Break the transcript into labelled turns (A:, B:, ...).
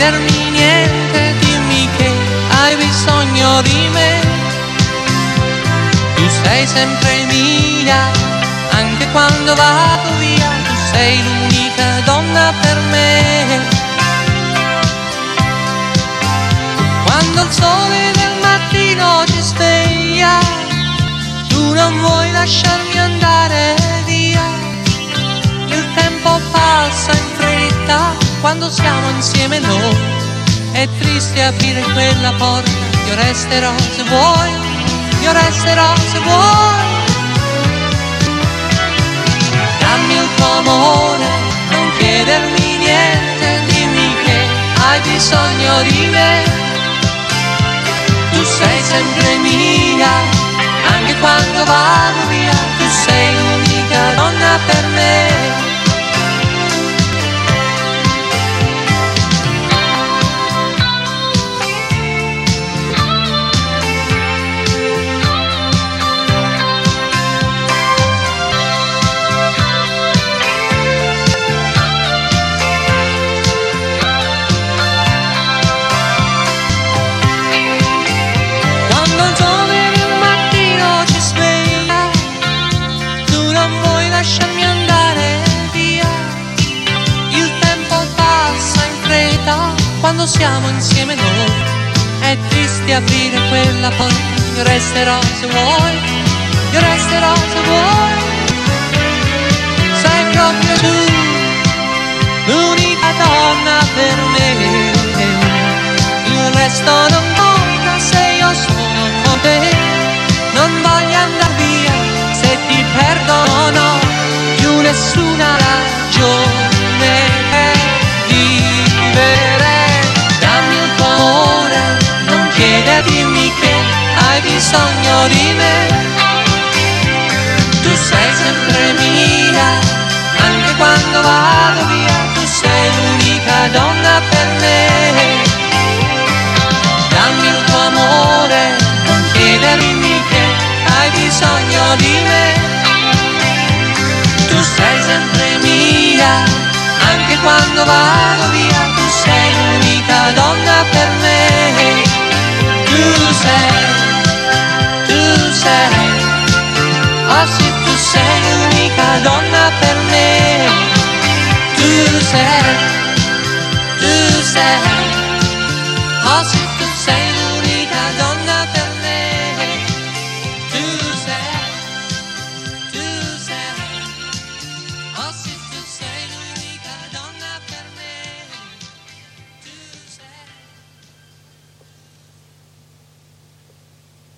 A: chiedermi niente, dimmi che hai bisogno di me. Tu sei sempre mia, anche quando vado via, tu sei l'unica donna per me. Quando il sole del mattino ci sveglia, tu non vuoi lasciarmi andare via. Il tempo passa in fretta quando siamo insieme noi. È triste aprire quella porta, io resterò se vuoi, io resterò se vuoi. Dammi il tuo amore, non chiedermi niente, dimmi che hai bisogno di me. Tu sei sempre mia, anche quando vado quando siamo insieme noi. È triste aprire quella porta, io resterò se vuoi, io resterò se vuoi. Chiedermi che hai bisogno di me. Tu sei sempre mia, anche quando vado via, tu sei l'unica donna per me. Dammi il tuo amore, non chiedermi che hai bisogno di me. Tu sei sempre mia, anche quando vado via, tu sei l'unica donna per me tu sei, oh tu sei l'unica donna per tu sei, tu sei, oh se